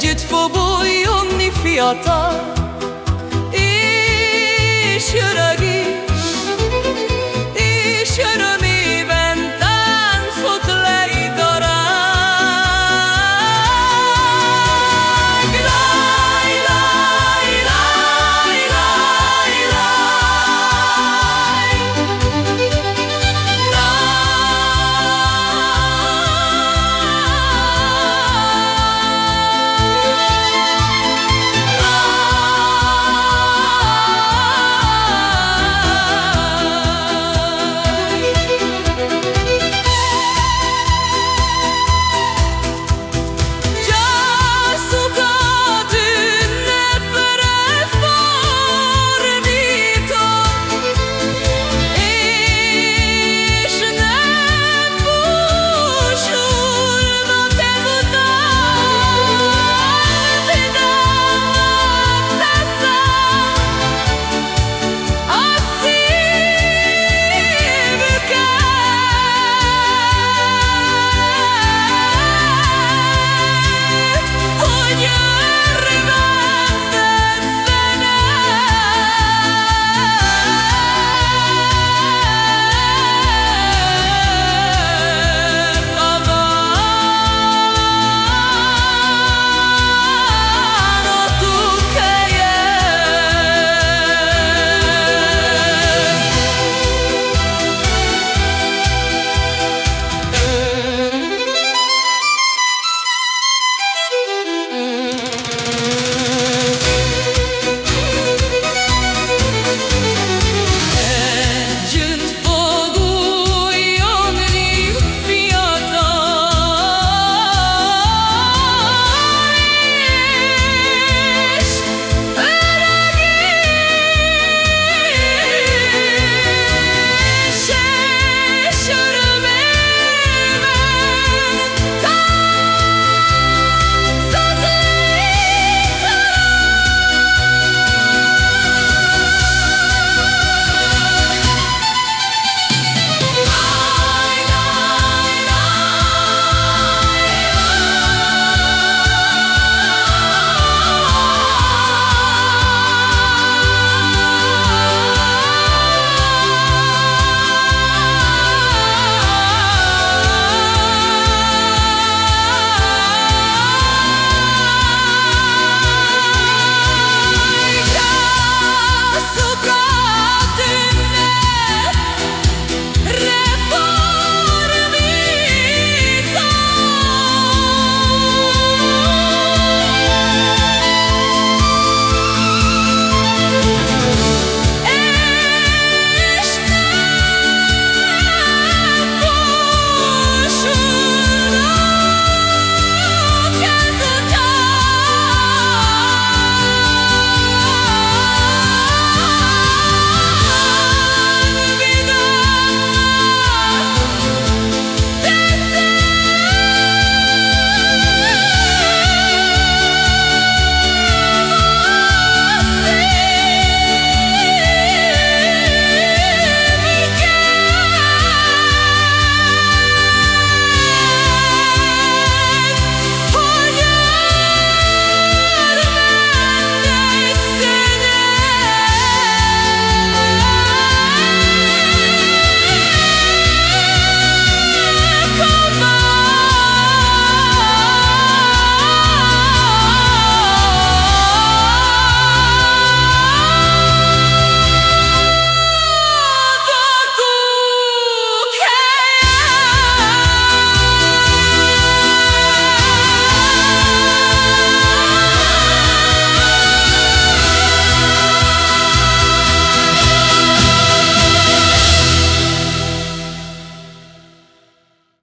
جيت في بويوني في عطار